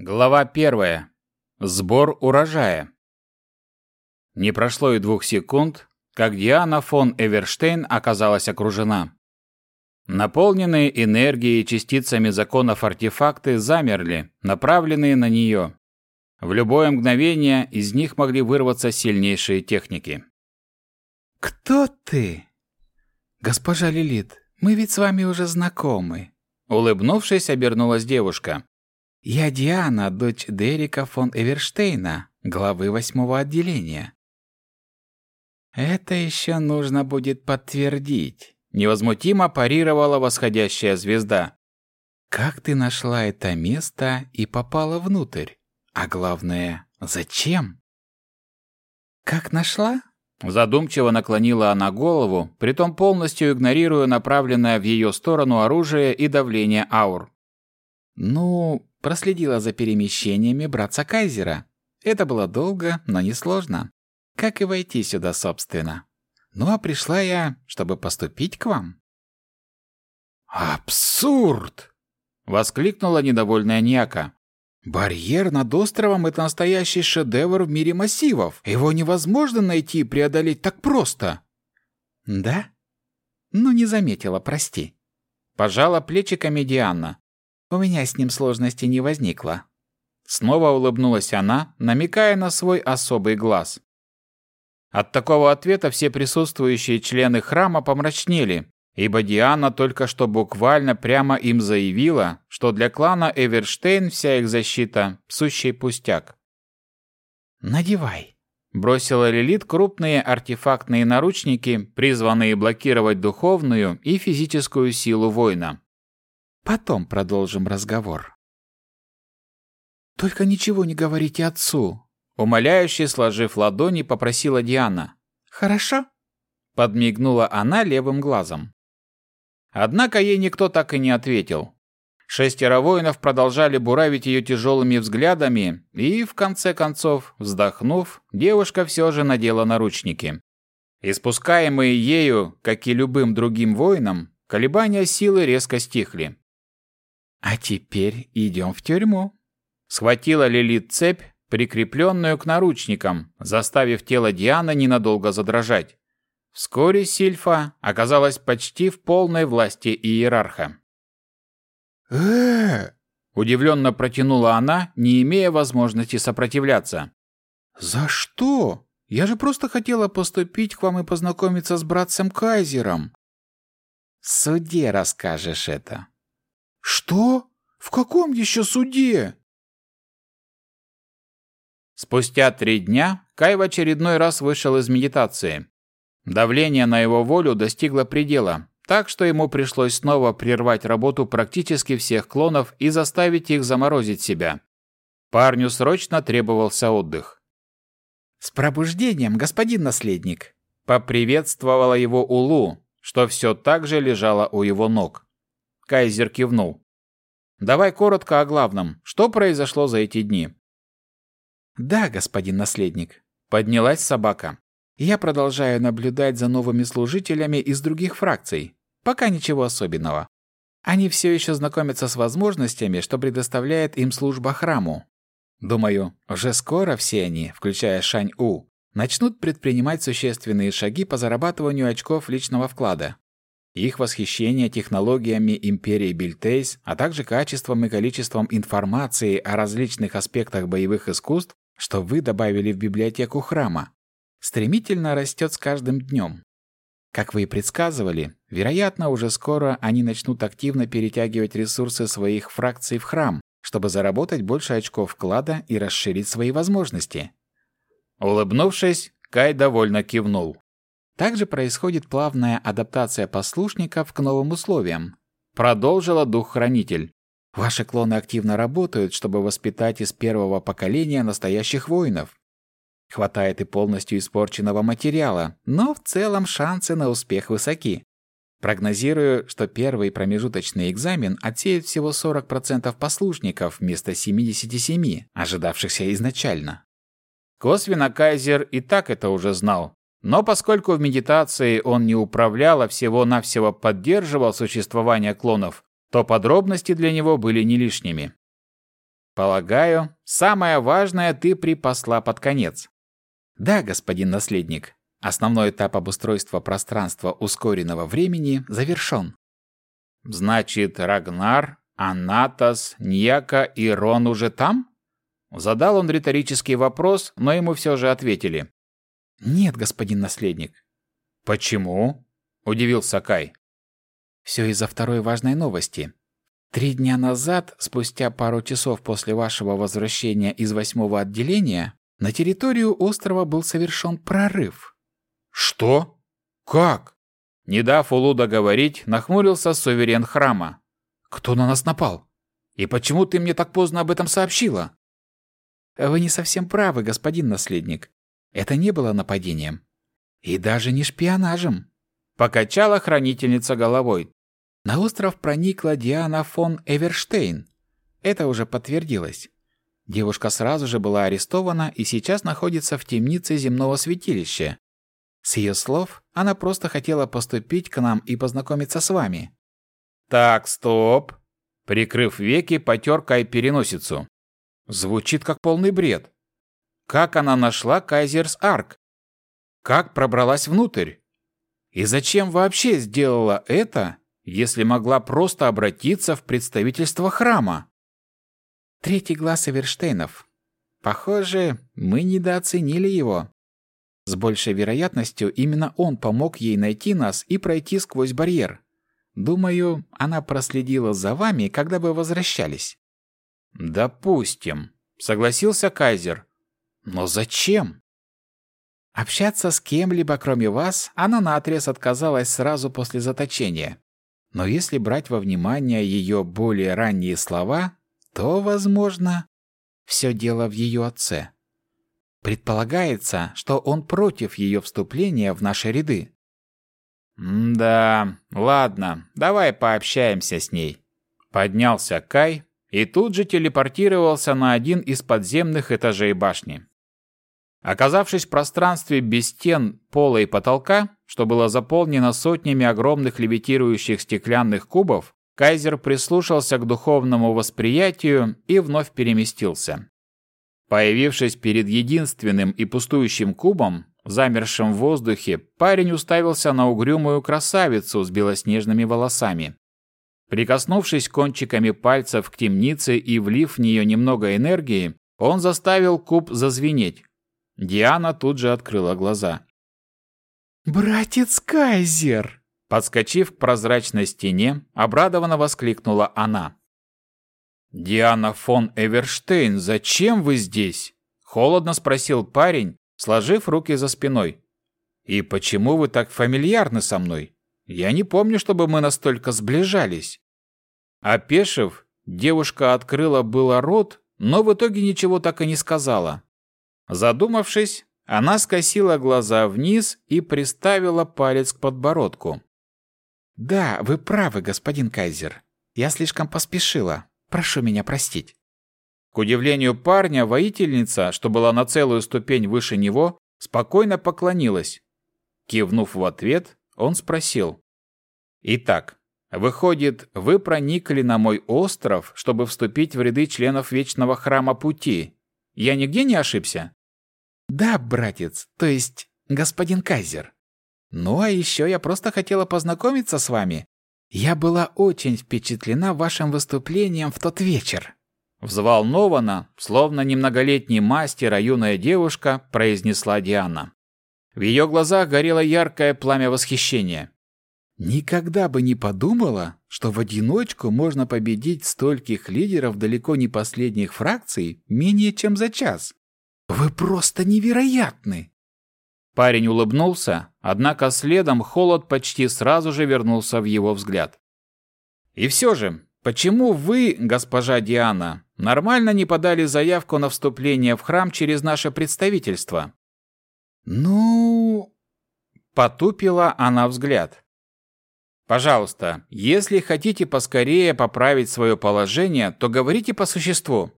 Глава первая. Сбор урожая. Не прошло и двух секунд, как Диана фон Эверштейн оказалась окружена. Наполненные энергией частицами законов артефакты замерли, направленные на нее. В любое мгновение из них могли вырваться сильнейшие техники. «Кто ты?» «Госпожа Лилит, мы ведь с вами уже знакомы». Улыбнувшись, обернулась девушка. «Я Диана, дочь Дерека фон Эверштейна, главы восьмого отделения». «Это еще нужно будет подтвердить», — невозмутимо парировала восходящая звезда. «Как ты нашла это место и попала внутрь? А главное, зачем?» «Как нашла?» Задумчиво наклонила она голову, притом полностью игнорируя направленное в ее сторону оружие и давление аур. «Ну, проследила за перемещениями братца Кайзера. Это было долго, но несложно. Как и войти сюда, собственно. Ну а пришла я, чтобы поступить к вам». «Абсурд!» — воскликнула недовольная Ньяка. «Барьер над островом — это настоящий шедевр в мире массивов. Его невозможно найти и преодолеть так просто». «Да? Ну, не заметила, прости». Пожала плечиками Диана. У меня с ним сложности не возникло. Снова улыбнулась она, намекая на свой особый глаз. От такого ответа все присутствующие члены храма помрачнели, ибо Диана только что буквально прямо им заявила, что для клана Эверштейн вся их защита – сущий пустяк. «Надевай», – бросила Лилит крупные артефактные наручники, призванные блокировать духовную и физическую силу воина. Потом продолжим разговор. Только ничего не говорите отцу, умоляюще сложив ладони, попросила Диана. Хорошо? подмигнула она левым глазом. Однако ей никто так и не ответил. Шестеро воинов продолжали буравить ее тяжелыми взглядами, и, в конце концов, вздохнув, девушка все же надела наручники. Испускаемые ею, как и любым другим воинам, колебания силы резко стихли. «А теперь идем в тюрьму». Схватила Лилит цепь, прикрепленную к наручникам, заставив тело Дианы ненадолго задрожать. Вскоре Сильфа оказалась почти в полной власти иерарха. э Удивленно протянула она, не имея возможности сопротивляться. «За что? Я же просто хотела поступить к вам и познакомиться с братцем Кайзером». «В суде расскажешь это», «Что? В каком еще суде?» Спустя три дня Кай в очередной раз вышел из медитации. Давление на его волю достигло предела, так что ему пришлось снова прервать работу практически всех клонов и заставить их заморозить себя. Парню срочно требовался отдых. «С пробуждением, господин наследник!» Поприветствовала его Улу, что все так же лежало у его ног. Кайзер кивнул. Давай коротко о главном. Что произошло за эти дни? Да, господин наследник. Поднялась собака. Я продолжаю наблюдать за новыми служителями из других фракций. Пока ничего особенного. Они все еще знакомятся с возможностями, что предоставляет им служба храму. Думаю, уже скоро все они, включая Шань-У, начнут предпринимать существенные шаги по зарабатыванию очков личного вклада. Их восхищение технологиями империи Бильтейс, а также качеством и количеством информации о различных аспектах боевых искусств, что вы добавили в библиотеку храма, стремительно растет с каждым днем. Как вы и предсказывали, вероятно, уже скоро они начнут активно перетягивать ресурсы своих фракций в храм, чтобы заработать больше очков вклада и расширить свои возможности. Улыбнувшись, Кай довольно кивнул. Также происходит плавная адаптация послушников к новым условиям. Продолжила дух-хранитель. Ваши клоны активно работают, чтобы воспитать из первого поколения настоящих воинов. Хватает и полностью испорченного материала, но в целом шансы на успех высоки. Прогнозирую, что первый промежуточный экзамен отсеет всего 40% послушников вместо 77, ожидавшихся изначально. Косвенно Кайзер и так это уже знал, но поскольку в медитации он не управлял, а всего-навсего поддерживал существование клонов, то подробности для него были не лишними. Полагаю, самое важное ты припасла под конец. Да, господин наследник. Основной этап обустройства пространства ускоренного времени завершен. Значит, Рагнар, Анатас, Ньяка и Рон уже там? Задал он риторический вопрос, но ему все же ответили. Нет, господин наследник. Почему? Удивился Кай. Все из-за второй важной новости. Три дня назад, спустя пару часов после вашего возвращения из восьмого отделения, на территорию острова был совершен прорыв. Что? Как? Не дав Улу договорить, нахмурился суверен храма. Кто на нас напал? И почему ты мне так поздно об этом сообщила? Вы не совсем правы, господин наследник. Это не было нападением. И даже не шпионажем. Покачала хранительница головой. На остров проникла Диана фон Эверштейн. Это уже подтвердилось. Девушка сразу же была арестована и сейчас находится в темнице земного святилища. С ее слов, она просто хотела поступить к нам и познакомиться с вами. Так, стоп. Прикрыв веки, потер Кай переносицу. Звучит как полный бред. Как она нашла Кайзерс Арк? Как пробралась внутрь? И зачем вообще сделала это, если могла просто обратиться в представительство храма? Третий глаз Эверштейнов. Похоже, мы недооценили его. С большей вероятностью именно он помог ей найти нас и пройти сквозь барьер. Думаю, она проследила за вами, когда вы возвращались. Допустим, согласился Кайзер. Но зачем? Общаться с кем-либо, кроме вас, она наотрез отказалась сразу после заточения. Но если брать во внимание ее более ранние слова, то, возможно, все дело в ее отце. Предполагается, что он против ее вступления в наши ряды. «Да, ладно, давай пообщаемся с ней». Поднялся Кай и тут же телепортировался на один из подземных этажей башни. Оказавшись в пространстве без стен, пола и потолка, что было заполнено сотнями огромных левитирующих стеклянных кубов, Кайзер прислушался к духовному восприятию и вновь переместился. Появившись перед единственным и пустующим кубом, замершим в воздухе, парень уставился на угрюмую красавицу с белоснежными волосами. Прикоснувшись кончиками пальцев к темнице и влив в нее немного энергии, он заставил куб зазвенеть. Диана тут же открыла глаза. «Братец Кайзер!» Подскочив к прозрачной стене, обрадованно воскликнула она. «Диана фон Эверштейн, зачем вы здесь?» – холодно спросил парень, сложив руки за спиной. «И почему вы так фамильярны со мной? Я не помню, чтобы мы настолько сближались». Опешив, девушка открыла было рот, но в итоге ничего так и не сказала. Задумавшись, она скосила глаза вниз и приставила палец к подбородку. «Да, вы правы, господин Кайзер. Я слишком поспешила. Прошу меня простить». К удивлению парня, воительница, что была на целую ступень выше него, спокойно поклонилась. Кивнув в ответ, он спросил. «Итак, выходит, вы проникли на мой остров, чтобы вступить в ряды членов Вечного Храма Пути. Я нигде не ошибся?» «Да, братец, то есть господин Кайзер. Ну а еще я просто хотела познакомиться с вами. Я была очень впечатлена вашим выступлением в тот вечер». Взволнованно, словно немноголетний мастер, а юная девушка, произнесла Диана. В ее глазах горело яркое пламя восхищения. «Никогда бы не подумала, что в одиночку можно победить стольких лидеров далеко не последних фракций менее чем за час. Вы просто невероятны!» Парень улыбнулся, однако следом холод почти сразу же вернулся в его взгляд. «И все же, почему вы, госпожа Диана, нормально не подали заявку на вступление в храм через наше представительство?» «Ну...» Потупила она взгляд. «Пожалуйста, если хотите поскорее поправить свое положение, то говорите по существу».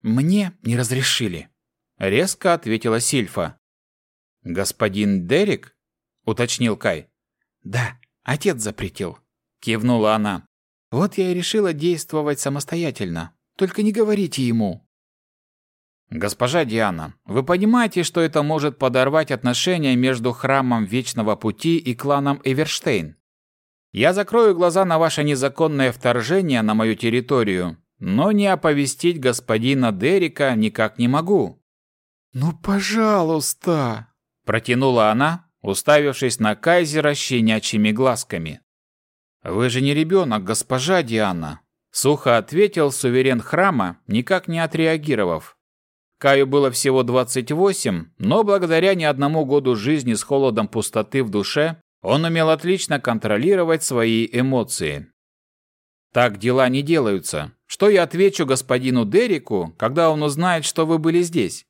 «Мне не разрешили», — резко ответила Сильфа. «Господин Дерек?» — уточнил Кай. «Да, отец запретил», — кивнула она. «Вот я и решила действовать самостоятельно. Только не говорите ему». «Госпожа Диана, вы понимаете, что это может подорвать отношения между Храмом Вечного Пути и кланом Эверштейн? Я закрою глаза на ваше незаконное вторжение на мою территорию, но не оповестить господина Дерека никак не могу». «Ну, пожалуйста!» – протянула она, уставившись на Кайзера щенячьими глазками. «Вы же не ребенок, госпожа Диана!» – сухо ответил суверен храма, никак не отреагировав. Каю было всего 28, но благодаря не одному году жизни с холодом пустоты в душе, он умел отлично контролировать свои эмоции. Так дела не делаются. Что я отвечу господину Дереку, когда он узнает, что вы были здесь?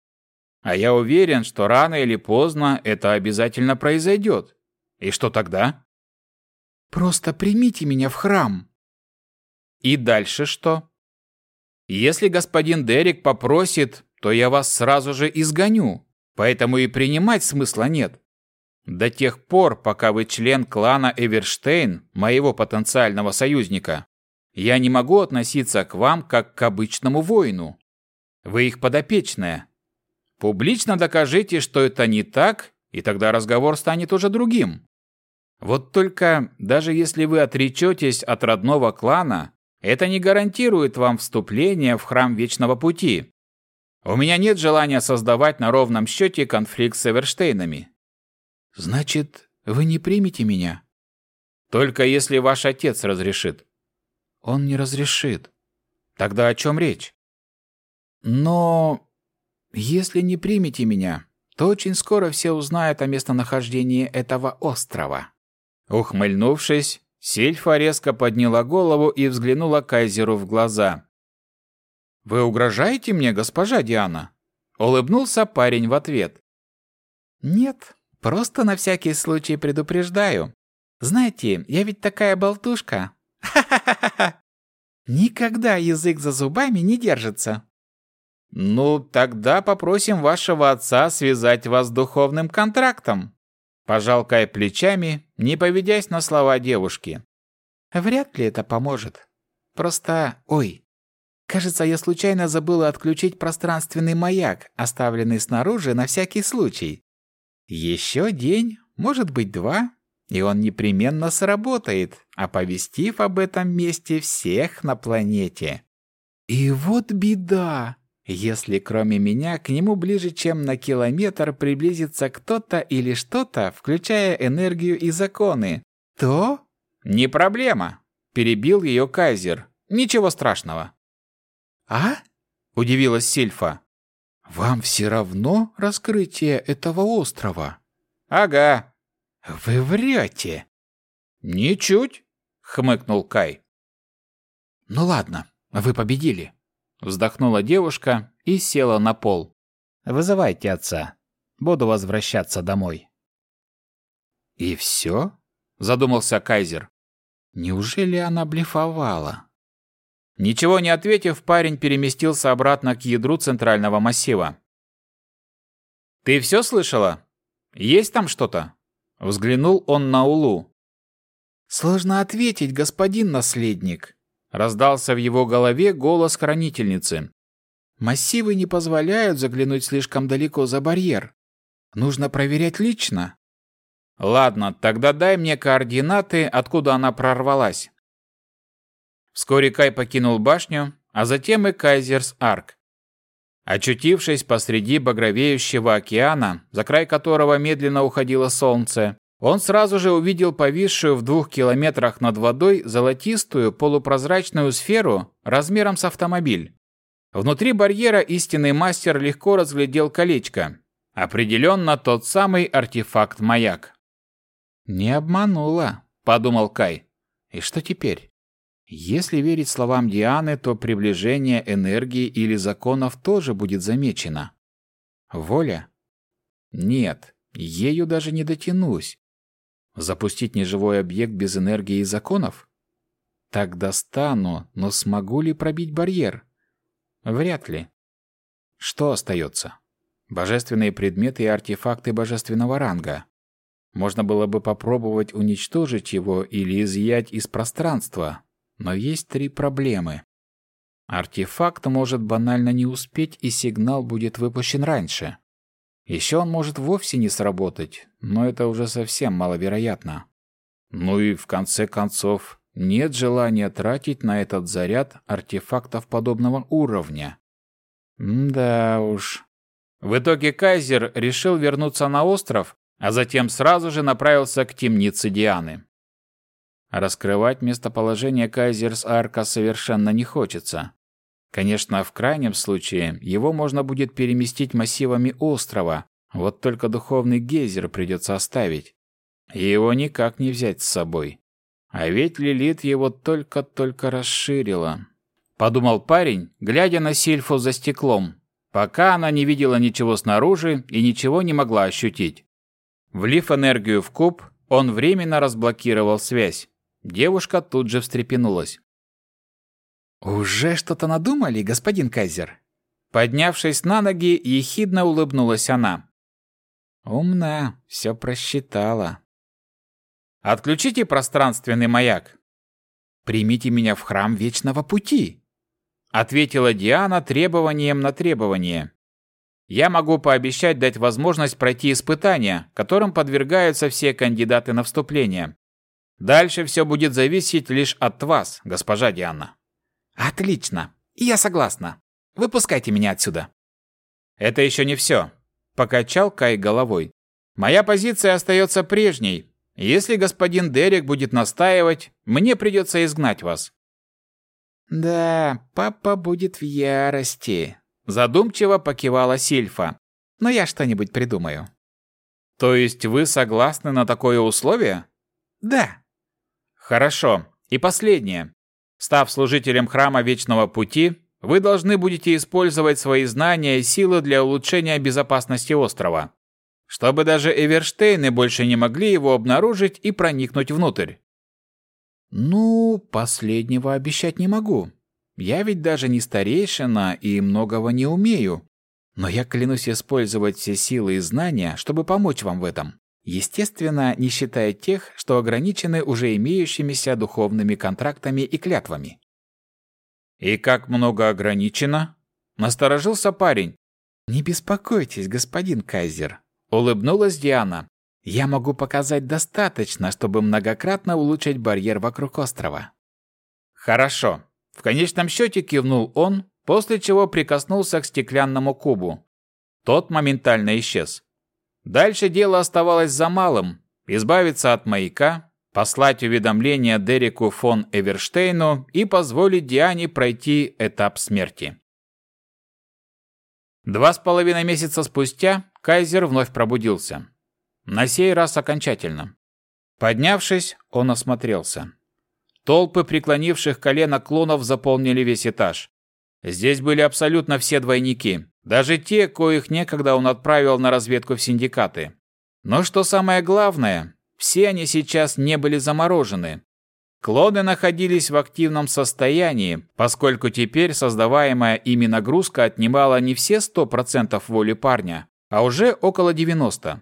А я уверен, что рано или поздно это обязательно произойдет. И что тогда? Просто примите меня в храм. И дальше что? Если господин Дерек попросит, то я вас сразу же изгоню, поэтому и принимать смысла нет. До тех пор, пока вы член клана Эверштейн, моего потенциального союзника, я не могу относиться к вам как к обычному воину. Вы их подопечная. Публично докажите, что это не так, и тогда разговор станет уже другим. Вот только, даже если вы отречетесь от родного клана, это не гарантирует вам вступление в храм Вечного Пути. У меня нет желания создавать на ровном счете конфликт с Эверштейнами. Значит, вы не примете меня? Только если ваш отец разрешит. Он не разрешит. Тогда о чем речь? Но если не примете меня, то очень скоро все узнают о местонахождении этого острова. Ухмыльнувшись, Сильфа резко подняла голову и взглянула Кайзеру в глаза. «Вы угрожаете мне, госпожа Диана?» Улыбнулся парень в ответ. «Нет, просто на всякий случай предупреждаю. Знаете, я ведь такая болтушка. Ха-ха-ха-ха! Никогда язык за зубами не держится». «Ну, тогда попросим вашего отца связать вас духовным контрактом», Пожал Кай плечами, не поведясь на слова девушки. Вряд ли это поможет. Просто... Ой. Кажется, я случайно забыла отключить пространственный маяк, оставленный снаружи на всякий случай. Еще день, может быть два, и он непременно сработает, оповестив об этом месте всех на планете. И вот беда! Если кроме меня к нему ближе, чем на километр приблизится кто-то или что-то, включая энергию и законы, то... «Не проблема», — перебил ее Кайзер. «Ничего страшного». «А?» — удивилась Сильфа. «Вам все равно раскрытие этого острова?» «Ага». «Вы врете». «Ничуть», — хмыкнул Кай. «Ну ладно, вы победили. Вздохнула девушка и села на пол. «Вызывайте отца. Буду возвращаться домой». «И все?» – задумался Кайзер. «Неужели она блефовала?» Ничего не ответив, парень переместился обратно к ядру центрального массива. «Ты все слышала? Есть там что-то?» Взглянул он на Улу. «Сложно ответить, господин наследник», Раздался в его голове голос хранительницы. «Массивы не позволяют заглянуть слишком далеко за барьер. Нужно проверять лично». «Ладно, тогда дай мне координаты, откуда она прорвалась». Вскоре Кай покинул башню, а затем и Кайзерс Арк. Очутившись посреди багровеющего океана, за край которого медленно уходило солнце, он сразу же увидел повисшую в двух километрах над водой золотистую полупрозрачную сферу размером с автомобиль. Внутри барьера истинный мастер легко разглядел колечко. Определенно тот самый артефакт-маяк. «Не обманула», — подумал Кай. «И что теперь? Если верить словам Дианы, то приближение энергии или законов тоже будет замечено. Воля? Нет, ею даже не дотянусь. Запустить неживой объект без энергии и законов? Так достану, но смогу ли пробить барьер? Вряд ли. Что остается? Божественные предметы и артефакты божественного ранга. Можно было бы попробовать уничтожить его или изъять из пространства, но есть три проблемы. Артефакт может банально не успеть, и сигнал будет выпущен раньше. Еще он может вовсе не сработать, но это уже совсем маловероятно. Ну и в конце концов, нет желания тратить на этот заряд артефактов подобного уровня. Да уж. В итоге Кайзер решил вернуться на остров, а затем сразу же направился к темнице Дианы. Раскрывать местоположение Кайзерс-Арка совершенно не хочется. Конечно, в крайнем случае его можно будет переместить массивами острова, вот только духовный гейзер придется оставить. Его никак не взять с собой. А ведь Лилит его только-только расширила. Подумал парень, глядя на Сильфу за стеклом, пока она не видела ничего снаружи и ничего не могла ощутить. Влив энергию в куб, он временно разблокировал связь. Девушка тут же встрепенулась. «Уже что-то надумали, господин Кайзер?» Поднявшись на ноги, ехидно улыбнулась она. «Умна, все просчитала». «Отключите пространственный маяк». «Примите меня в храм Вечного Пути», — ответила Диана требованием на требование. «Я могу пообещать дать возможность пройти испытания, которым подвергаются все кандидаты на вступление. Дальше все будет зависеть лишь от вас, госпожа Диана». Отлично. Я согласна. Выпускайте меня отсюда. Это еще не все. Покачал Кай головой. Моя позиция остается прежней. Если господин Дерек будет настаивать, мне придется изгнать вас. Да, папа будет в ярости. Задумчиво покивала Сильфа. Но я что-нибудь придумаю. То есть вы согласны на такое условие? Да. Хорошо. И последнее. Став служителем храма Вечного Пути, вы должны будете использовать свои знания и силы для улучшения безопасности острова, чтобы даже Эверштейны больше не могли его обнаружить и проникнуть внутрь. Ну, последнего обещать не могу. Я ведь даже не старейшина и многого не умею. Но я клянусь использовать все силы и знания, чтобы помочь вам в этом. Естественно, не считая тех, что ограничены уже имеющимися духовными контрактами и клятвами. «И как много ограничено?» – насторожился парень. «Не беспокойтесь, господин Кайзер», – улыбнулась Диана. «Я могу показать достаточно, чтобы многократно улучшить барьер вокруг острова». «Хорошо». В конечном счете кивнул он, после чего прикоснулся к стеклянному кубу. Тот моментально исчез. Дальше дело оставалось за малым – избавиться от маяка, послать уведомление Дереку фон Эверштейну и позволить Диане пройти этап смерти. Два с половиной месяца спустя Кайзер вновь пробудился. На сей раз окончательно. Поднявшись, он осмотрелся. Толпы преклонивших колено клонов заполнили весь этаж. Здесь были абсолютно все двойники, даже те, коих некогда он отправил на разведку в синдикаты. Но что самое главное, все они сейчас не были заморожены. Клоны находились в активном состоянии, поскольку теперь создаваемая ими нагрузка отнимала не все 100% воли парня, а уже около 90%.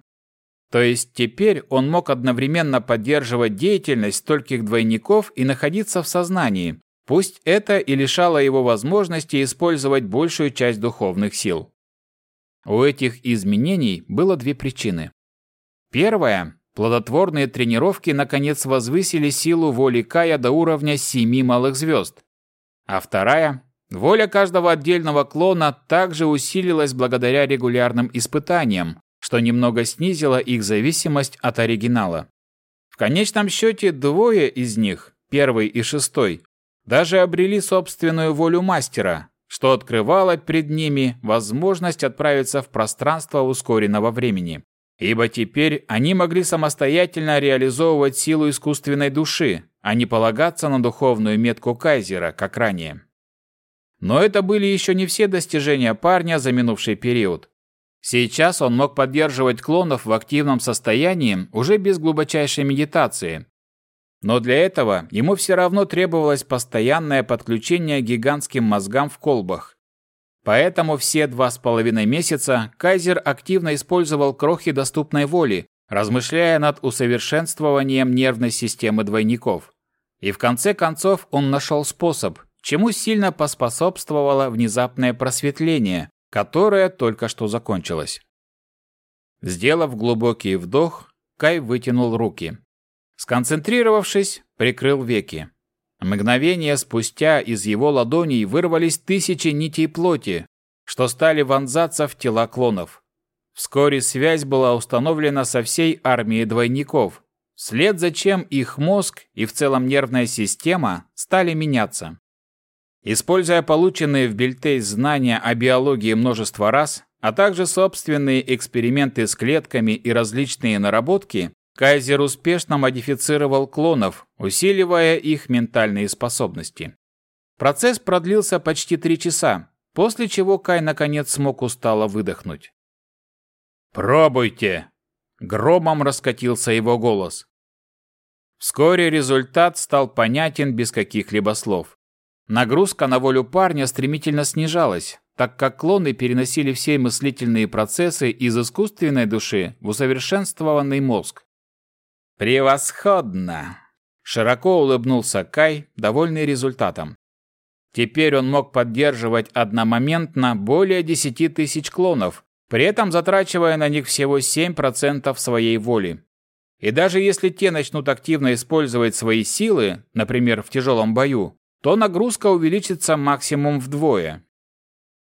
То есть теперь он мог одновременно поддерживать деятельность стольких двойников и находиться в сознании, Пусть это и лишало его возможности использовать большую часть духовных сил. У этих изменений было две причины. Первая – плодотворные тренировки наконец возвысили силу воли Кая до уровня семи малых звезд. А вторая – воля каждого отдельного клона также усилилась благодаря регулярным испытаниям, что немного снизило их зависимость от оригинала. В конечном счете двое из них, первый и шестой, даже обрели собственную волю мастера, что открывало пред ними возможность отправиться в пространство ускоренного времени. Ибо теперь они могли самостоятельно реализовывать силу искусственной души, а не полагаться на духовную метку Кайзера, как ранее. Но это были еще не все достижения парня за минувший период. Сейчас он мог поддерживать клонов в активном состоянии уже без глубочайшей медитации, но для этого ему все равно требовалось постоянное подключение гигантским мозгам в колбах. Поэтому все два с половиной месяца Кайзер активно использовал крохи доступной воли, размышляя над усовершенствованием нервной системы двойников. И в конце концов он нашел способ, чему сильно поспособствовало внезапное просветление, которое только что закончилось. Сделав глубокий вдох, Кай вытянул руки. Сконцентрировавшись, прикрыл веки. Мгновение спустя из его ладоней вырвались тысячи нитей плоти, что стали вонзаться в тела клонов. Вскоре связь была установлена со всей армией двойников, вслед за чем их мозг и в целом нервная система стали меняться. Используя полученные в Бельтейс знания о биологии множество раз, а также собственные эксперименты с клетками и различные наработки, Кайзер успешно модифицировал клонов, усиливая их ментальные способности. Процесс продлился почти три часа, после чего Кай наконец смог устало выдохнуть. «Пробуйте!» Громом раскатился его голос. Вскоре результат стал понятен без каких-либо слов. Нагрузка на волю парня стремительно снижалась, так как клоны переносили все мыслительные процессы из искусственной души в усовершенствованный мозг. «Превосходно!» Широко улыбнулся Кай, довольный результатом. Теперь он мог поддерживать одномоментно более 10 тысяч клонов, при этом затрачивая на них всего 7% своей воли. И даже если те начнут активно использовать свои силы, например, в тяжелом бою, то нагрузка увеличится максимум вдвое.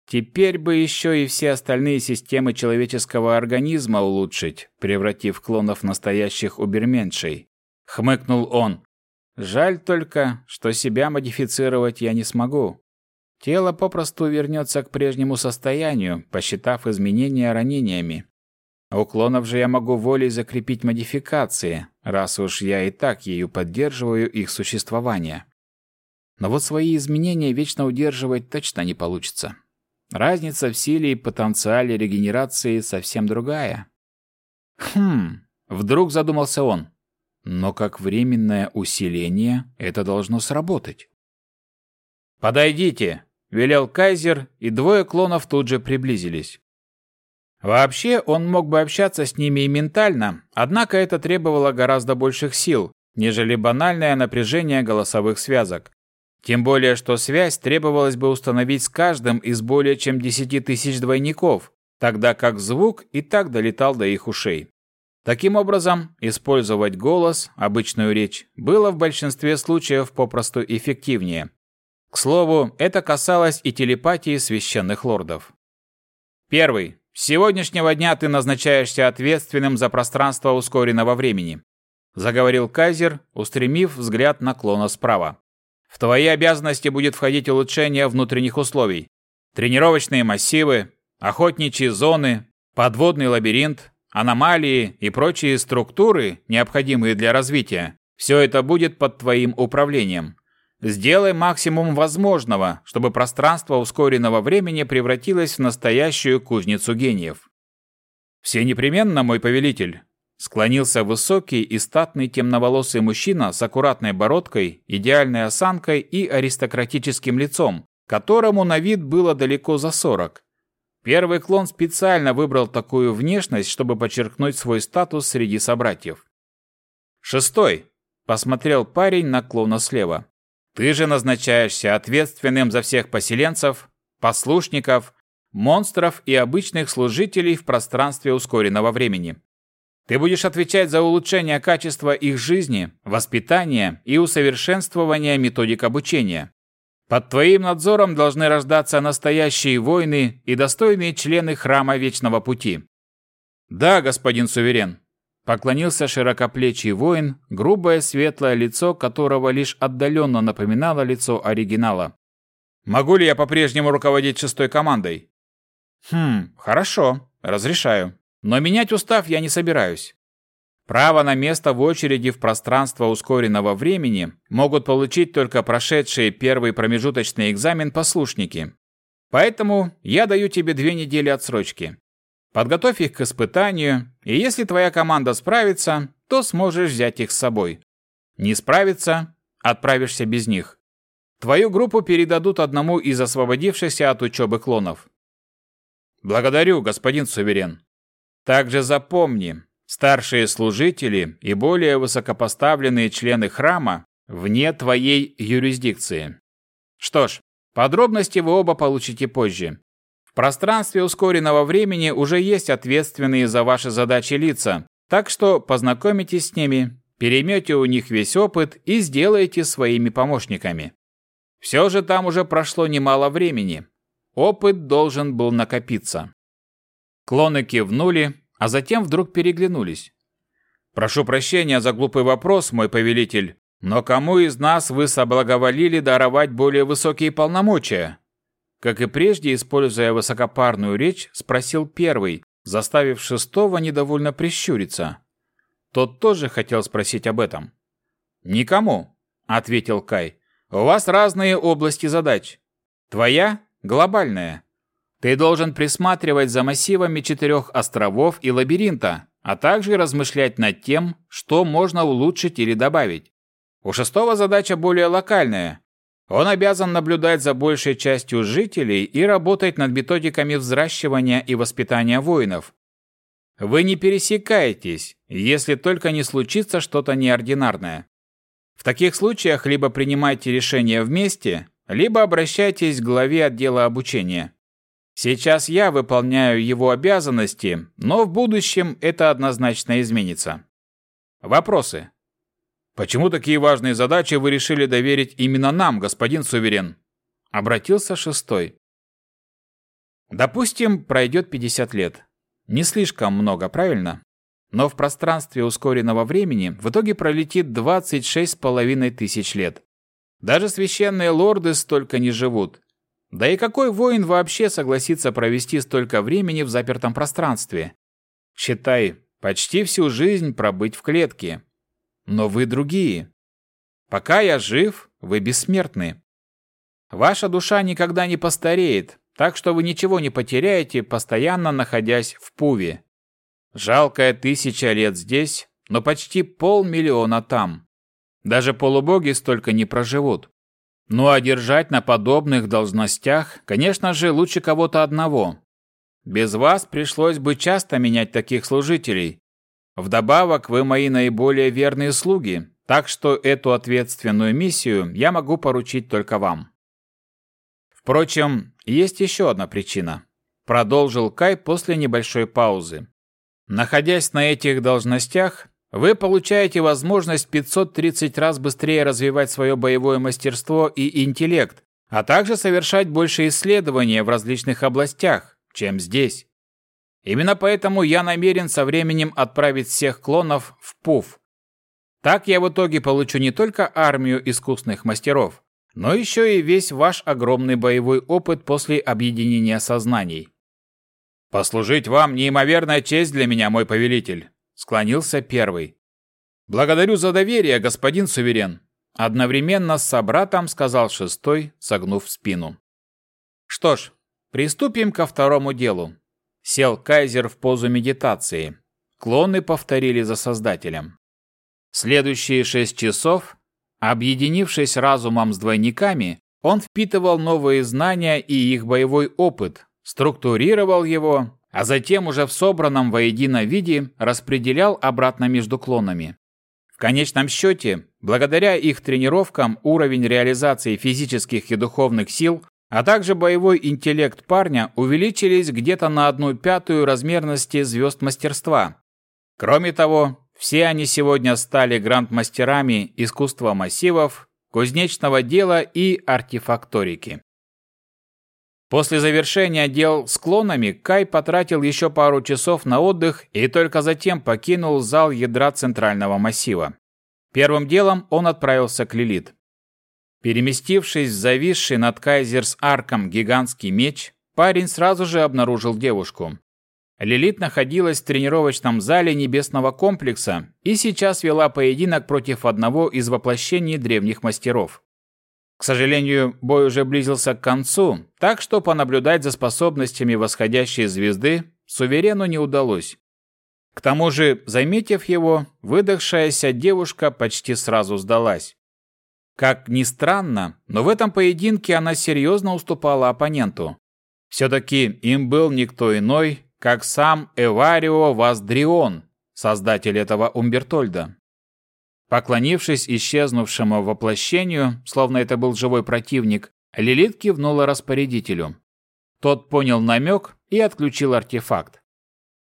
Теперь бы еще и все остальные системы человеческого организма улучшить, превратив клонов настоящих уберменшей. Хмыкнул он. Жаль только, что себя модифицировать я не смогу. Тело попросту вернется к прежнему состоянию, посчитав изменения ранениями. У клонов же я могу волей закрепить модификации, раз уж я и так ею поддерживаю их существование. Но вот свои изменения вечно удерживать точно не получится. Разница в силе и потенциале регенерации совсем другая. Хм, вдруг задумался он. Но как временное усиление это должно сработать. «Подойдите!» — велел Кайзер, и двое клонов тут же приблизились. Вообще, он мог бы общаться с ними и ментально, однако это требовало гораздо больших сил, нежели банальное напряжение голосовых связок. Тем более, что связь требовалось бы установить с каждым из более чем 10 тысяч двойников, тогда как звук и так долетал до их ушей. Таким образом, использовать голос, обычную речь, было в большинстве случаев попросту эффективнее. К слову, это касалось и телепатии священных лордов. Первый. С сегодняшнего дня ты назначаешься ответственным за пространство ускоренного времени, заговорил Кайзер, устремив взгляд на клона справа. В твои обязанности будет входить улучшение внутренних условий. Тренировочные массивы, охотничьи зоны, подводный лабиринт, аномалии и прочие структуры, необходимые для развития. Все это будет под твоим управлением. Сделай максимум возможного, чтобы пространство ускоренного времени превратилось в настоящую кузницу гениев. Все непременно, мой повелитель, Склонился высокий и статный темноволосый мужчина с аккуратной бородкой, идеальной осанкой и аристократическим лицом, которому на вид было далеко за сорок. Первый клон специально выбрал такую внешность, чтобы подчеркнуть свой статус среди собратьев. «Шестой», — посмотрел парень на клона слева. «Ты же назначаешься ответственным за всех поселенцев, послушников, монстров и обычных служителей в пространстве ускоренного времени. Ты будешь отвечать за улучшение качества их жизни, воспитание и усовершенствование методик обучения. Под твоим надзором должны рождаться настоящие воины и достойные члены храма Вечного Пути. Да, господин суверен, поклонился широкоплечий воин, грубое светлое лицо которого лишь отдаленно напоминало лицо оригинала. Могу ли я по-прежнему руководить шестой командой? Хм, хорошо, разрешаю. Но менять устав я не собираюсь. Право на место в очереди в пространство ускоренного времени могут получить только прошедшие первый промежуточный экзамен послушники. Поэтому я даю тебе две недели отсрочки. Подготовь их к испытанию, и если твоя команда справится, то сможешь взять их с собой. Не справится – отправишься без них. Твою группу передадут одному из освободившихся от учебы клонов. Благодарю, господин Суверен. Также запомни, старшие служители и более высокопоставленные члены храма вне твоей юрисдикции. Что ж, подробности вы оба получите позже. В пространстве ускоренного времени уже есть ответственные за ваши задачи лица, так что познакомитесь с ними, переймете у них весь опыт и сделаете своими помощниками. Все же там уже прошло немало времени. Опыт должен был накопиться. Клоны кивнули, а затем вдруг переглянулись. «Прошу прощения за глупый вопрос, мой повелитель, но кому из нас вы соблаговолили даровать более высокие полномочия?» Как и прежде, используя высокопарную речь, спросил первый, заставив шестого недовольно прищуриться. Тот тоже хотел спросить об этом. «Никому», — ответил Кай. «У вас разные области задач. Твоя — глобальная. Ты должен присматривать за массивами четырех островов и лабиринта, а также размышлять над тем, что можно улучшить или добавить. У шестого задача более локальная. Он обязан наблюдать за большей частью жителей и работать над методиками взращивания и воспитания воинов. Вы не пересекаетесь, если только не случится что-то неординарное. В таких случаях либо принимайте решения вместе, либо обращайтесь к главе отдела обучения. Сейчас я выполняю его обязанности, но в будущем это однозначно изменится. Вопросы? Почему такие важные задачи вы решили доверить именно нам, господин Суверен? Обратился шестой. Допустим, пройдет 50 лет. Не слишком много, правильно? Но в пространстве ускоренного времени в итоге пролетит 26 с половиной тысяч лет. Даже священные лорды столько не живут. Да и какой воин вообще согласится провести столько времени в запертом пространстве? Считай, почти всю жизнь пробыть в клетке. Но вы другие. Пока я жив, вы бессмертны. Ваша душа никогда не постареет, так что вы ничего не потеряете, постоянно находясь в пуве. Жалкая тысяча лет здесь, но почти полмиллиона там. Даже полубоги столько не проживут. Ну а держать на подобных должностях, конечно же, лучше кого-то одного. Без вас пришлось бы часто менять таких служителей. Вдобавок, вы мои наиболее верные слуги, так что эту ответственную миссию я могу поручить только вам. Впрочем, есть еще одна причина. Продолжил Кай после небольшой паузы. Находясь на этих должностях, вы получаете возможность 530 раз быстрее развивать свое боевое мастерство и интеллект, а также совершать больше исследований в различных областях, чем здесь. Именно поэтому я намерен со временем отправить всех клонов в ПУФ. Так я в итоге получу не только армию искусных мастеров, но еще и весь ваш огромный боевой опыт после объединения сознаний. «Послужить вам неимоверная честь для меня, мой повелитель», Склонился первый. «Благодарю за доверие, господин суверен!» Одновременно с собратом сказал шестой, согнув спину. «Что ж, приступим ко второму делу». Сел кайзер в позу медитации. Клоны повторили за создателем. Следующие шесть часов, объединившись разумом с двойниками, он впитывал новые знания и их боевой опыт, структурировал его, а затем уже в собранном воедино виде распределял обратно между клонами. В конечном счете, благодаря их тренировкам уровень реализации физических и духовных сил, а также боевой интеллект парня увеличились где-то на одну пятую размерности звезд мастерства. Кроме того, все они сегодня стали гранд-мастерами искусства массивов, кузнечного дела и артефакторики. После завершения дел с клонами Кай потратил еще пару часов на отдых и только затем покинул зал ядра центрального массива. Первым делом он отправился к Лилит. Переместившись в зависший над Кайзерс-арком гигантский меч, парень сразу же обнаружил девушку. Лилит находилась в тренировочном зале небесного комплекса и сейчас вела поединок против одного из воплощений древних мастеров. К сожалению, бой уже близился к концу, так что понаблюдать за способностями восходящей звезды суверену не удалось. К тому же, заметив его, выдохшаяся девушка почти сразу сдалась. Как ни странно, но в этом поединке она серьезно уступала оппоненту. Все-таки им был никто иной, как сам Эварио Ваздрион, создатель этого Умбертольда. Поклонившись исчезнувшему воплощению, словно это был живой противник, Лилит кивнула распорядителю. Тот понял намек и отключил артефакт.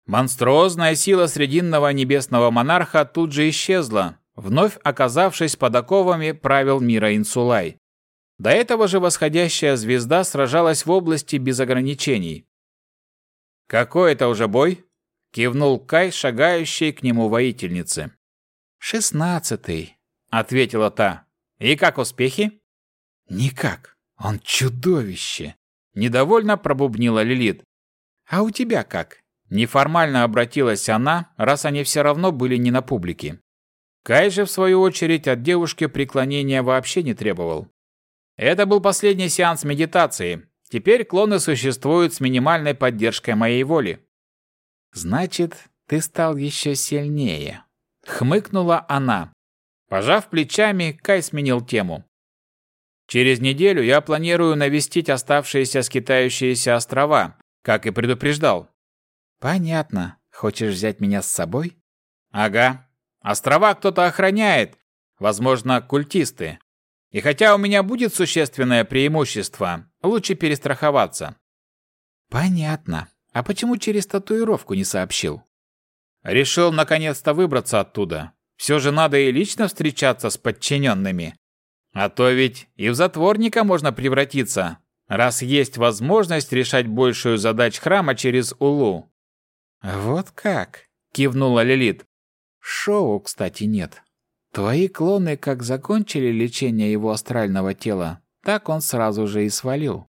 Монструозная сила срединного небесного монарха тут же исчезла, вновь оказавшись под оковами правил мира Инсулай. До этого же восходящая звезда сражалась в области без ограничений. «Какой это уже бой?» — кивнул Кай, шагающий к нему воительнице. «Шестнадцатый», — ответила та. «И как успехи?» «Никак. Он чудовище!» — недовольно пробубнила Лилит. «А у тебя как?» Неформально обратилась она, раз они все равно были не на публике. Кай же, в свою очередь, от девушки преклонения вообще не требовал. Это был последний сеанс медитации. Теперь клоны существуют с минимальной поддержкой моей воли. Значит, ты стал еще сильнее. Хмыкнула она. Пожав плечами, Кай сменил тему. Через неделю я планирую навестить оставшиеся скитающиеся острова, как и предупреждал. Понятно. Хочешь взять меня с собой? Ага. Острова кто-то охраняет. Возможно, культисты. И хотя у меня будет существенное преимущество, лучше перестраховаться. Понятно. А почему через татуировку не сообщил? Решил наконец-то выбраться оттуда. Все же надо и лично встречаться с подчиненными. А то ведь и в затворника можно превратиться, раз есть возможность решать большую задач храма через Улу. Вот как? Кивнула Лилит. Шоу, кстати, нет. Твои клоны как закончили лечение его астрального тела, так он сразу же и свалил.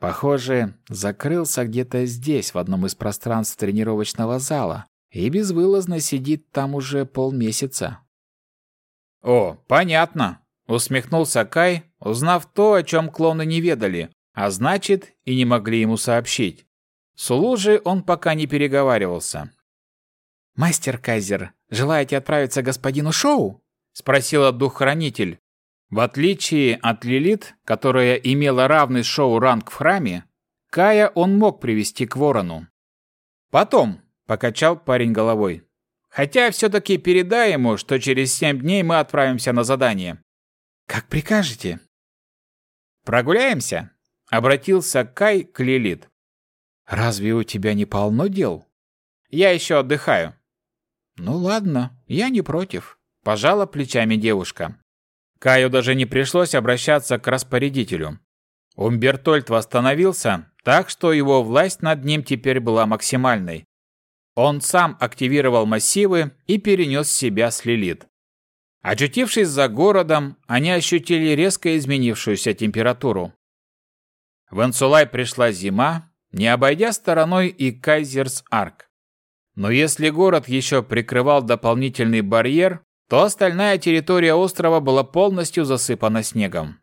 Похоже, закрылся где-то здесь, в одном из пространств тренировочного зала, и безвылазно сидит там уже полмесяца. «О, понятно», — усмехнулся Кай, узнав то, о чем клоны не ведали, а значит, и не могли ему сообщить. С Улужи он пока не переговаривался. «Мастер Кайзер, желаете отправиться к господину Шоу?» — спросила дух-хранитель. В отличие от Лилит, которая имела равный шоу-ранг в храме, Кая он мог привести к ворону. «Потом», — покачал парень головой. «Хотя все-таки передай ему, что через семь дней мы отправимся на задание». «Как прикажете». «Прогуляемся?» — обратился Кай к Лилит. «Разве у тебя не полно дел?» «Я еще отдыхаю». «Ну ладно, я не против», — пожала плечами девушка. Каю даже не пришлось обращаться к распорядителю. Умбертольд восстановился, так что его власть над ним теперь была максимальной. Он сам активировал массивы и перенес себя с Лилит. Очутившись за городом, они ощутили резко изменившуюся температуру. В Энсулай пришла зима, не обойдя стороной и Кайзерс-Арк. Но если город еще прикрывал дополнительный барьер, то остальная территория острова была полностью засыпана снегом.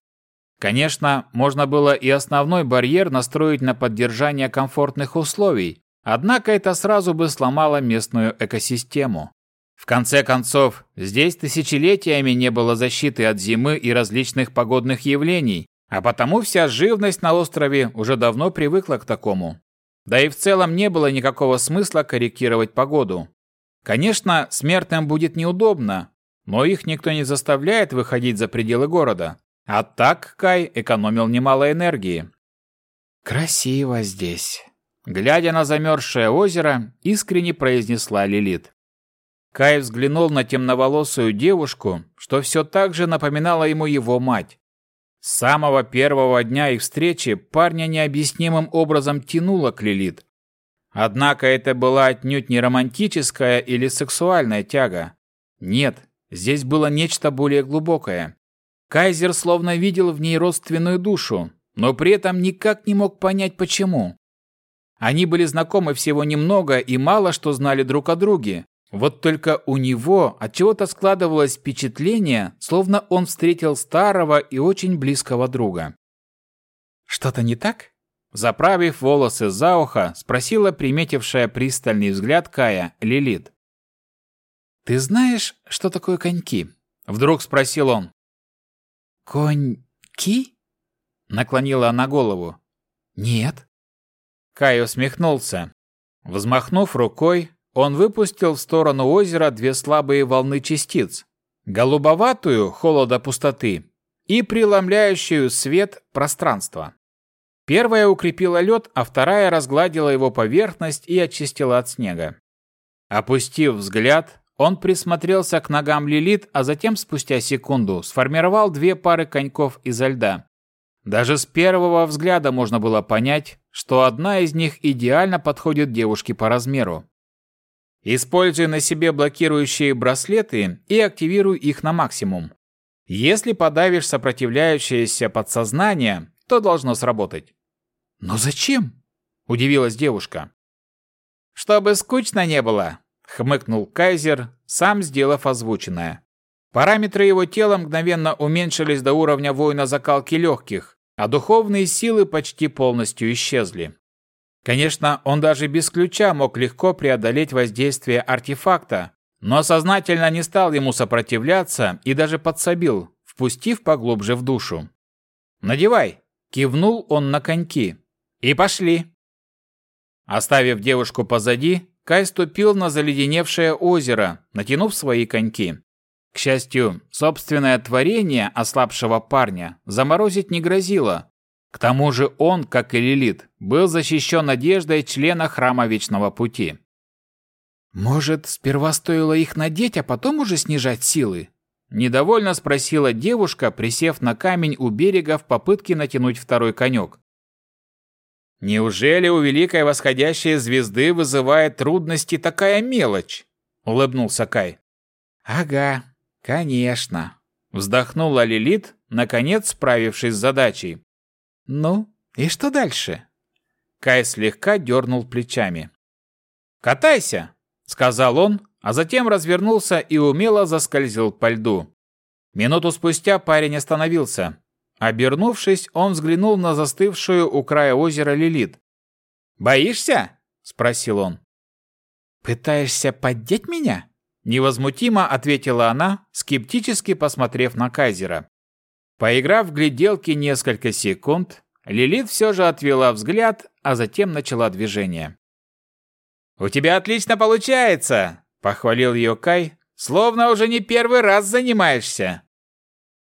Конечно, можно было и основной барьер настроить на поддержание комфортных условий, однако это сразу бы сломало местную экосистему. В конце концов, здесь тысячелетиями не было защиты от зимы и различных погодных явлений, а потому вся живность на острове уже давно привыкла к такому. Да и в целом не было никакого смысла корректировать погоду. Конечно, смертным будет неудобно, но их никто не заставляет выходить за пределы города. А так Кай экономил немало энергии. «Красиво здесь», — глядя на замерзшее озеро, искренне произнесла Лилит. Кай взглянул на темноволосую девушку, что все так же напоминало ему его мать. С самого первого дня их встречи парня необъяснимым образом тянуло к Лилит. Однако это была отнюдь не романтическая или сексуальная тяга. Нет, Здесь было нечто более глубокое. Кайзер словно видел в ней родственную душу, но при этом никак не мог понять почему. Они были знакомы всего немного и мало что знали друг о друге. Вот только у него от чего-то складывалось впечатление, словно он встретил старого и очень близкого друга. Что-то не так? Заправив волосы за ухо, спросила приметившая пристальный взгляд Кая Лилит. «Ты знаешь, что такое коньки?» — вдруг спросил он. «Коньки?» — наклонила она голову. «Нет». Кай усмехнулся. Взмахнув рукой, он выпустил в сторону озера две слабые волны частиц. Голубоватую, холода пустоты, и преломляющую свет пространство. Первая укрепила лед, а вторая разгладила его поверхность и очистила от снега. Опустив взгляд, он присмотрелся к ногам Лилит, а затем спустя секунду сформировал две пары коньков изо льда. Даже с первого взгляда можно было понять, что одна из них идеально подходит девушке по размеру. Используй на себе блокирующие браслеты и активируй их на максимум. Если подавишь сопротивляющееся подсознание, то должно сработать. «Но зачем?» – удивилась девушка. «Чтобы скучно не было», – хмыкнул Кайзер, сам сделав озвученное. Параметры его тела мгновенно уменьшились до уровня воина закалки легких, а духовные силы почти полностью исчезли. Конечно, он даже без ключа мог легко преодолеть воздействие артефакта, но сознательно не стал ему сопротивляться и даже подсобил, впустив поглубже в душу. «Надевай!» – кивнул он на коньки. «И пошли!» Оставив девушку позади, Кай ступил на заледеневшее озеро, натянув свои коньки. К счастью, собственное творение ослабшего парня заморозить не грозило. К тому же он, как и Лилит, был защищен одеждой члена Храма Вечного Пути. «Может, сперва стоило их надеть, а потом уже снижать силы?» Недовольно спросила девушка, присев на камень у берега в попытке натянуть второй конек. «Неужели у великой восходящей звезды вызывает трудности такая мелочь?» — улыбнулся Кай. «Ага, конечно», — вздохнула Лилит, наконец справившись с задачей. «Ну, и что дальше?» Кай слегка дернул плечами. «Катайся!» — сказал он, а затем развернулся и умело заскользил по льду. Минуту спустя парень остановился. Обернувшись, он взглянул на застывшую у края озера Лилит. «Боишься?» — спросил он. «Пытаешься поддеть меня?» Невозмутимо ответила она, скептически посмотрев на Кайзера. Поиграв в гляделки несколько секунд, Лилит все же отвела взгляд, а затем начала движение. «У тебя отлично получается!» – похвалил ее Кай. «Словно уже не первый раз занимаешься!»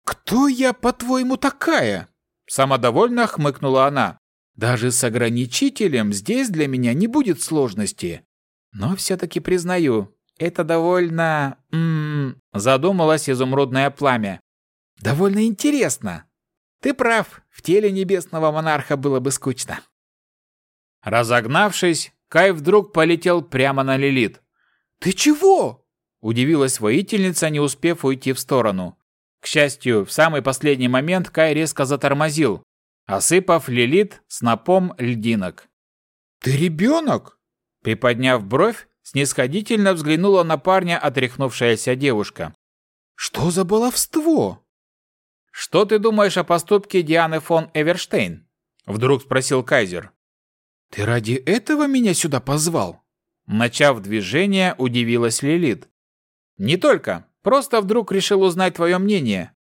«Кто я, по-твоему, такая?» Самодовольно хмыкнула она. «Даже с ограничителем здесь для меня не будет сложности. Но все-таки признаю, это довольно... М -м, задумалось изумрудное пламя. Довольно интересно. Ты прав, в теле небесного монарха было бы скучно. Разогнавшись, Кай вдруг полетел прямо на Лилит. «Ты чего?» – удивилась воительница, не успев уйти в сторону. К счастью, в самый последний момент Кай резко затормозил, осыпав Лилит снопом льдинок. «Ты ребенок?» Приподняв бровь, снисходительно взглянула на парня отряхнувшаяся девушка. «Что за баловство?» «Что ты думаешь о поступке Дианы фон Эверштейн?» Вдруг спросил Кайзер. «Ты ради этого меня сюда позвал?» Начав движение, удивилась Лилит. «Не только. Просто вдруг решил узнать твое мнение».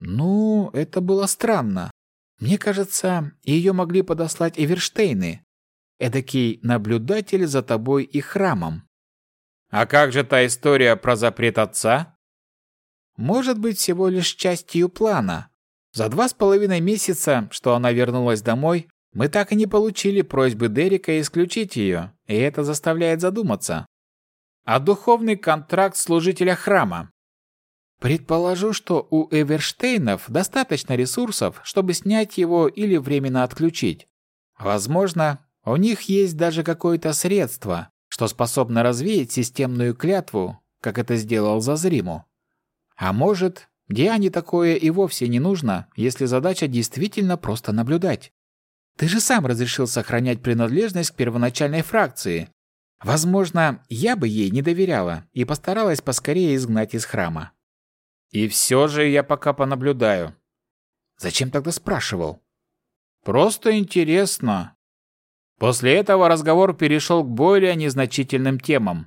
«Ну, это было странно. Мне кажется, ее могли подослать Эверштейны. Эдакий наблюдатель за тобой и храмом». «А как же та история про запрет отца?» «Может быть, всего лишь частью плана. За два с половиной месяца, что она вернулась домой, мы так и не получили просьбы Дерека исключить ее, и это заставляет задуматься. А духовный контракт служителя храма? Предположу, что у Эверштейнов достаточно ресурсов, чтобы снять его или временно отключить. Возможно, у них есть даже какое-то средство, что способно развеять системную клятву, как это сделал Зазриму. А может, Диане такое и вовсе не нужно, если задача действительно просто наблюдать. Ты же сам разрешил сохранять принадлежность к первоначальной фракции. Возможно, я бы ей не доверяла и постаралась поскорее изгнать из храма. И все же я пока понаблюдаю. Зачем тогда спрашивал? Просто интересно. После этого разговор перешел к более незначительным темам.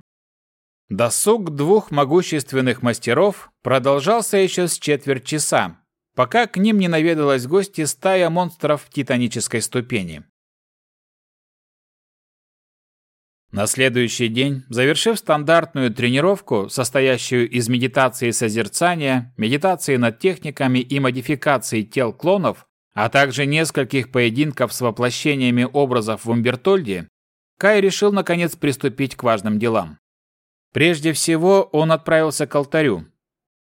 Досуг двух могущественных мастеров продолжался еще с четверть часа, пока к ним не наведалась гости стая монстров титанической ступени. На следующий день, завершив стандартную тренировку, состоящую из медитации созерцания, медитации над техниками и модификацией тел клонов, а также нескольких поединков с воплощениями образов в Умбертольде, Кай решил наконец приступить к важным делам. Прежде всего, он отправился к алтарю.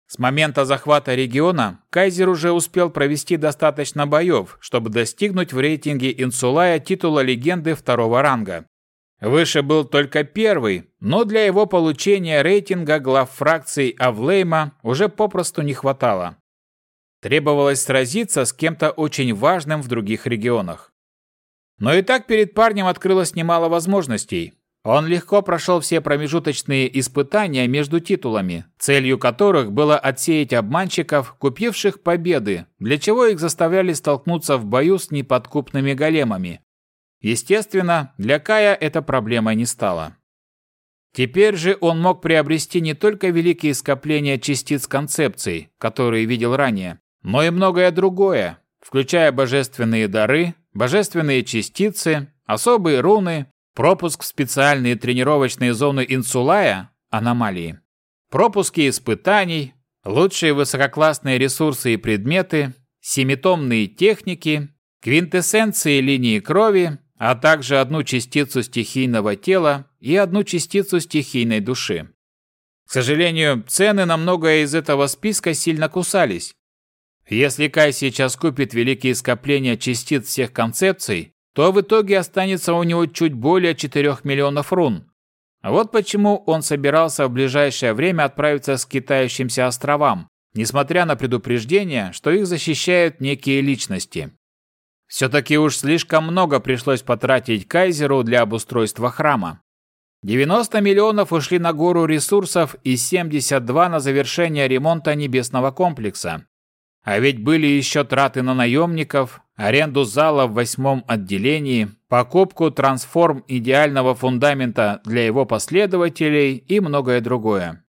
С момента захвата региона Кайзер уже успел провести достаточно боев, чтобы достигнуть в рейтинге Инсулая титула легенды второго ранга. Выше был только первый, но для его получения рейтинга глав фракций Авлейма уже попросту не хватало. Требовалось сразиться с кем-то очень важным в других регионах. Но и так перед парнем открылось немало возможностей. Он легко прошел все промежуточные испытания между титулами, целью которых было отсеять обманщиков, купивших победы, для чего их заставляли столкнуться в бою с неподкупными големами, Естественно, для Кая эта проблема не стала. Теперь же он мог приобрести не только великие скопления частиц концепций, которые видел ранее, но и многое другое, включая божественные дары, божественные частицы, особые руны, пропуск в специальные тренировочные зоны инсулая, аномалии, пропуски испытаний, лучшие высококлассные ресурсы и предметы, семитомные техники, квинтэссенции линии крови, а также одну частицу стихийного тела и одну частицу стихийной души. К сожалению, цены на многое из этого списка сильно кусались. Если Кай сейчас купит великие скопления частиц всех концепций, то в итоге останется у него чуть более 4 миллионов рун. Вот почему он собирался в ближайшее время отправиться к китающимся островам, несмотря на предупреждение, что их защищают некие личности. Все-таки уж слишком много пришлось потратить Кайзеру для обустройства храма. 90 миллионов ушли на гору ресурсов и 72 на завершение ремонта небесного комплекса. А ведь были еще траты на наемников, аренду зала в восьмом отделении, покупку трансформ идеального фундамента для его последователей и многое другое.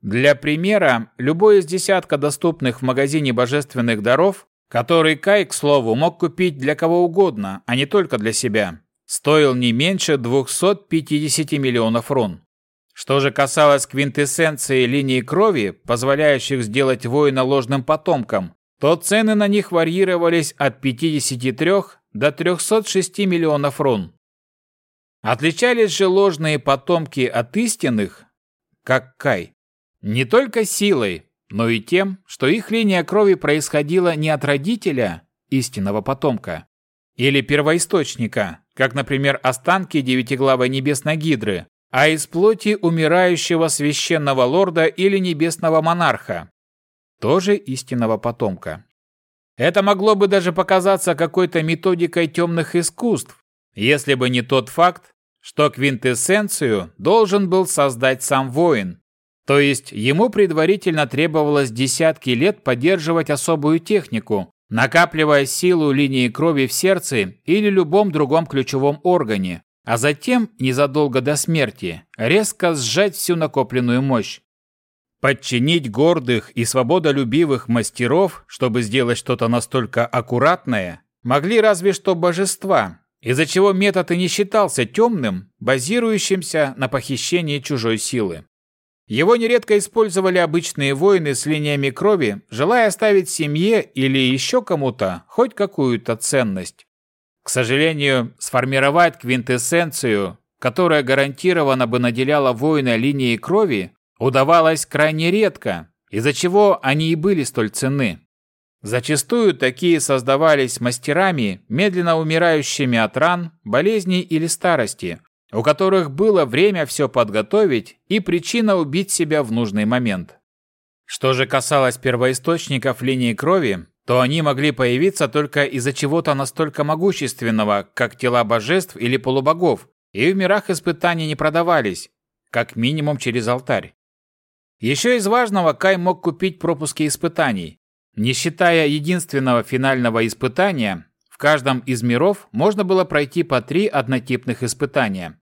Для примера, любой из десятка доступных в магазине божественных даров который Кай, к слову, мог купить для кого угодно, а не только для себя, стоил не меньше 250 миллионов рун. Что же касалось квинтэссенции линии крови, позволяющих сделать воина ложным потомком, то цены на них варьировались от 53 до 306 миллионов рун. Отличались же ложные потомки от истинных, как Кай, не только силой, но и тем, что их линия крови происходила не от родителя, истинного потомка, или первоисточника, как, например, останки девятиглавой небесной гидры, а из плоти умирающего священного лорда или небесного монарха, тоже истинного потомка. Это могло бы даже показаться какой-то методикой темных искусств, если бы не тот факт, что квинтэссенцию должен был создать сам воин, то есть ему предварительно требовалось десятки лет поддерживать особую технику, накапливая силу линии крови в сердце или любом другом ключевом органе, а затем, незадолго до смерти, резко сжать всю накопленную мощь. Подчинить гордых и свободолюбивых мастеров, чтобы сделать что-то настолько аккуратное, могли разве что божества, из-за чего метод и не считался темным, базирующимся на похищении чужой силы. Его нередко использовали обычные воины с линиями крови, желая оставить семье или еще кому-то хоть какую-то ценность. К сожалению, сформировать квинтэссенцию, которая гарантированно бы наделяла воина линией крови, удавалось крайне редко, из-за чего они и были столь ценны. Зачастую такие создавались мастерами, медленно умирающими от ран, болезней или старости, у которых было время все подготовить и причина убить себя в нужный момент. Что же касалось первоисточников линии крови, то они могли появиться только из-за чего-то настолько могущественного, как тела божеств или полубогов, и в мирах испытаний не продавались, как минимум через алтарь. Еще из важного Кай мог купить пропуски испытаний. Не считая единственного финального испытания, в каждом из миров можно было пройти по три однотипных испытания.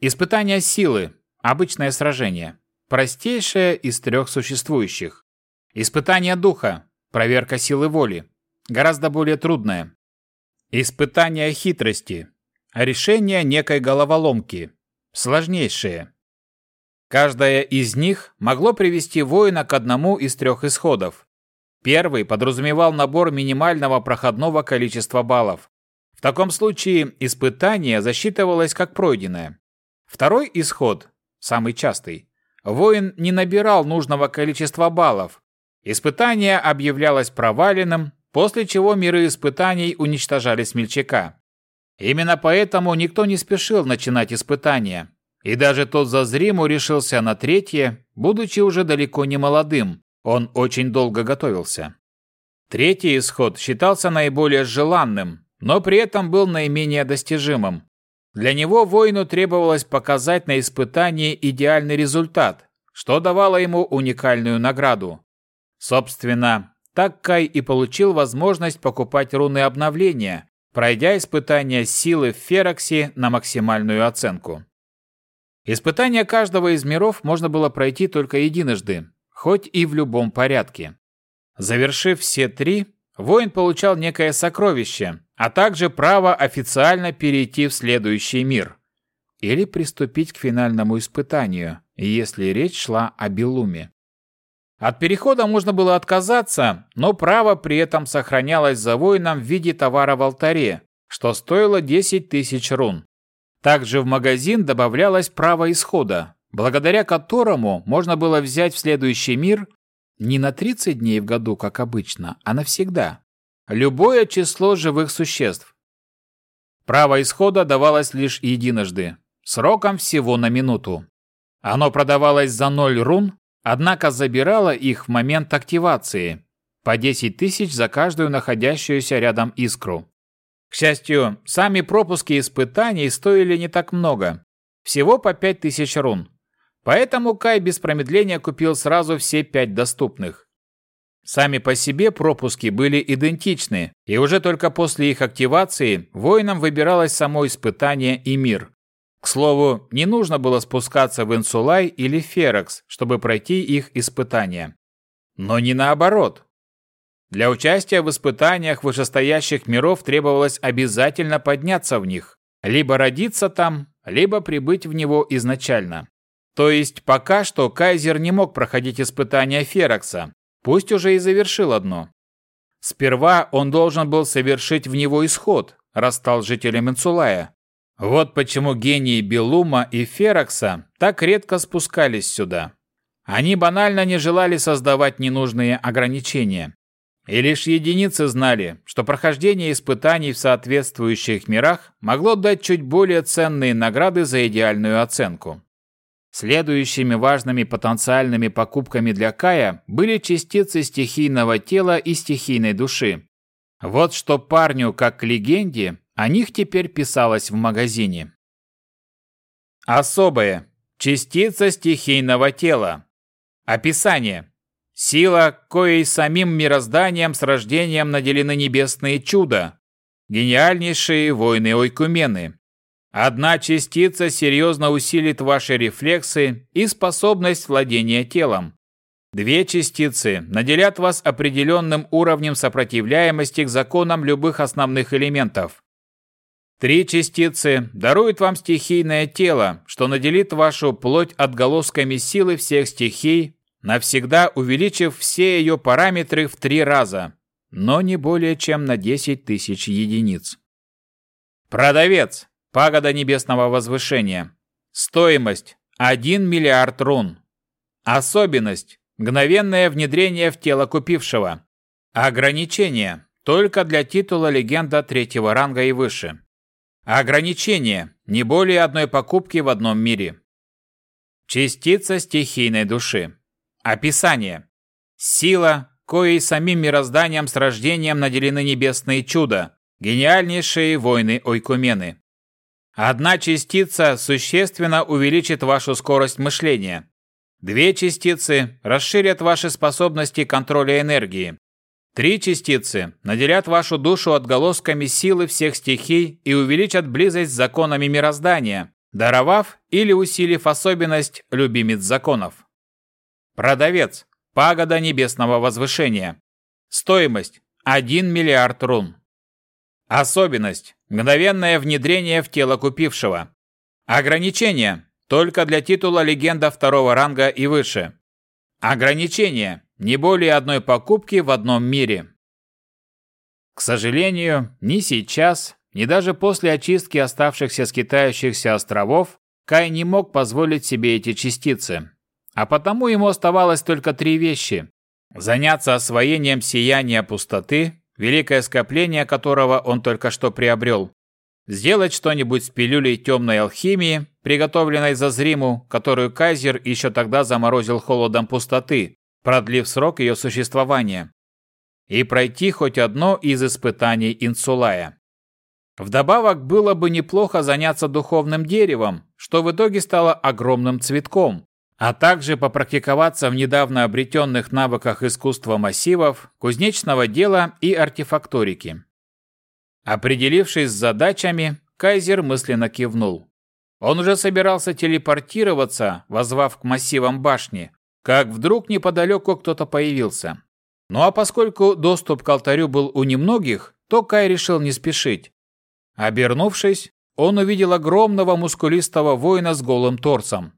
Испытание силы. Обычное сражение. Простейшее из трех существующих. Испытание духа. Проверка силы воли. Гораздо более трудное. Испытание хитрости. Решение некой головоломки. сложнейшие. Каждая из них могло привести воина к одному из трех исходов. Первый подразумевал набор минимального проходного количества баллов. В таком случае испытание засчитывалось как пройденное. Второй исход, самый частый, воин не набирал нужного количества баллов. Испытание объявлялось проваленным, после чего миры испытаний уничтожали смельчака. Именно поэтому никто не спешил начинать испытания. И даже тот зазриму решился на третье, будучи уже далеко не молодым. Он очень долго готовился. Третий исход считался наиболее желанным, но при этом был наименее достижимым. Для него воину требовалось показать на испытании идеальный результат, что давало ему уникальную награду. Собственно, так Кай и получил возможность покупать руны обновления, пройдя испытание силы в Фероксе на максимальную оценку. Испытание каждого из миров можно было пройти только единожды, хоть и в любом порядке. Завершив все три, воин получал некое сокровище, а также право официально перейти в следующий мир или приступить к финальному испытанию, если речь шла о Белуме. От перехода можно было отказаться, но право при этом сохранялось за воином в виде товара в алтаре, что стоило 10 тысяч рун. Также в магазин добавлялось право исхода, благодаря которому можно было взять в следующий мир не на 30 дней в году, как обычно, а навсегда. Любое число живых существ. Право исхода давалось лишь единожды, сроком всего на минуту. Оно продавалось за 0 рун, однако забирало их в момент активации, по 10 тысяч за каждую находящуюся рядом искру. К счастью, сами пропуски испытаний стоили не так много, всего по 5 тысяч рун. Поэтому Кай без промедления купил сразу все пять доступных. Сами по себе пропуски были идентичны, и уже только после их активации воинам выбиралось само испытание и мир. К слову, не нужно было спускаться в Инсулай или Ферекс, чтобы пройти их испытания. Но не наоборот. Для участия в испытаниях вышестоящих миров требовалось обязательно подняться в них, либо родиться там, либо прибыть в него изначально. То есть пока что Кайзер не мог проходить испытания Ферекса, пусть уже и завершил одно. Сперва он должен был совершить в него исход, раз стал жителем Инсулая, вот почему гении Белума и Ферокса так редко спускались сюда. Они банально не желали создавать ненужные ограничения. И лишь единицы знали, что прохождение испытаний в соответствующих мирах могло дать чуть более ценные награды за идеальную оценку. Следующими важными потенциальными покупками для Кая были частицы стихийного тела и стихийной души. Вот что парню, как легенде, о них теперь писалось в магазине. Особое. Частица стихийного тела. Описание. Сила, коей самим мирозданием с рождением наделены небесные чуда. Гениальнейшие войны Ойкумены. Одна частица серьезно усилит ваши рефлексы и способность владения телом. Две частицы наделят вас определенным уровнем сопротивляемости к законам любых основных элементов. Три частицы даруют вам стихийное тело, что наделит вашу плоть отголосками силы всех стихий, навсегда увеличив все ее параметры в три раза, но не более чем на 10 тысяч единиц. Продавец. Пагода небесного возвышения. Стоимость. 1 миллиард рун. Особенность. Мгновенное внедрение в тело купившего. Ограничение. Только для титула легенда третьего ранга и выше. Ограничение. Не более одной покупки в одном мире. Частица стихийной души. Описание. Сила, коей самим мирозданием с рождением наделены небесные чуда, гениальнейшие войны Ойкумены. Одна частица существенно увеличит вашу скорость мышления. Две частицы расширят ваши способности контроля энергии. Три частицы наделят вашу душу отголосками силы всех стихий и увеличат близость с законами мироздания, даровав или усилив особенность любимец законов. Продавец. Пагода небесного возвышения. Стоимость. 1 миллиард рун. Особенность. Мгновенное внедрение в тело купившего. Ограничение. Только для титула легенда второго ранга и выше. Ограничение. Не более одной покупки в одном мире. К сожалению, ни сейчас, ни даже после очистки оставшихся скитающихся островов Кай не мог позволить себе эти частицы. А потому ему оставалось только три вещи. Заняться освоением сияния пустоты, великое скопление которого он только что приобрел. Сделать что-нибудь с пилюлей темной алхимии, приготовленной за зриму, которую Кайзер еще тогда заморозил холодом пустоты, продлив срок ее существования. И пройти хоть одно из испытаний Инсулая. Вдобавок было бы неплохо заняться духовным деревом, что в итоге стало огромным цветком, а также попрактиковаться в недавно обретенных навыках искусства массивов, кузнечного дела и артефакторики. Определившись с задачами, Кайзер мысленно кивнул. Он уже собирался телепортироваться, возвав к массивам башни, как вдруг неподалеку кто-то появился. Ну а поскольку доступ к алтарю был у немногих, то Кай решил не спешить. Обернувшись, он увидел огромного мускулистого воина с голым торсом.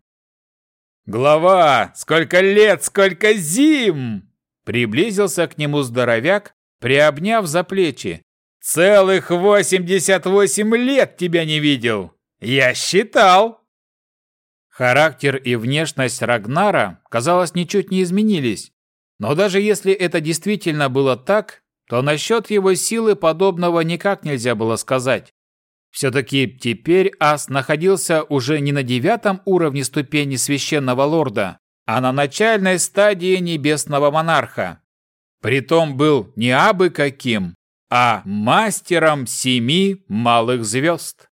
«Глава! Сколько лет, сколько зим!» Приблизился к нему здоровяк, приобняв за плечи. «Целых восемьдесят восемь лет тебя не видел! Я считал!» Характер и внешность Рагнара, казалось, ничуть не изменились. Но даже если это действительно было так, то насчет его силы подобного никак нельзя было сказать. Все-таки теперь Ас находился уже не на девятом уровне ступени священного лорда, а на начальной стадии небесного монарха. Притом был не абы каким, а мастером семи малых звезд.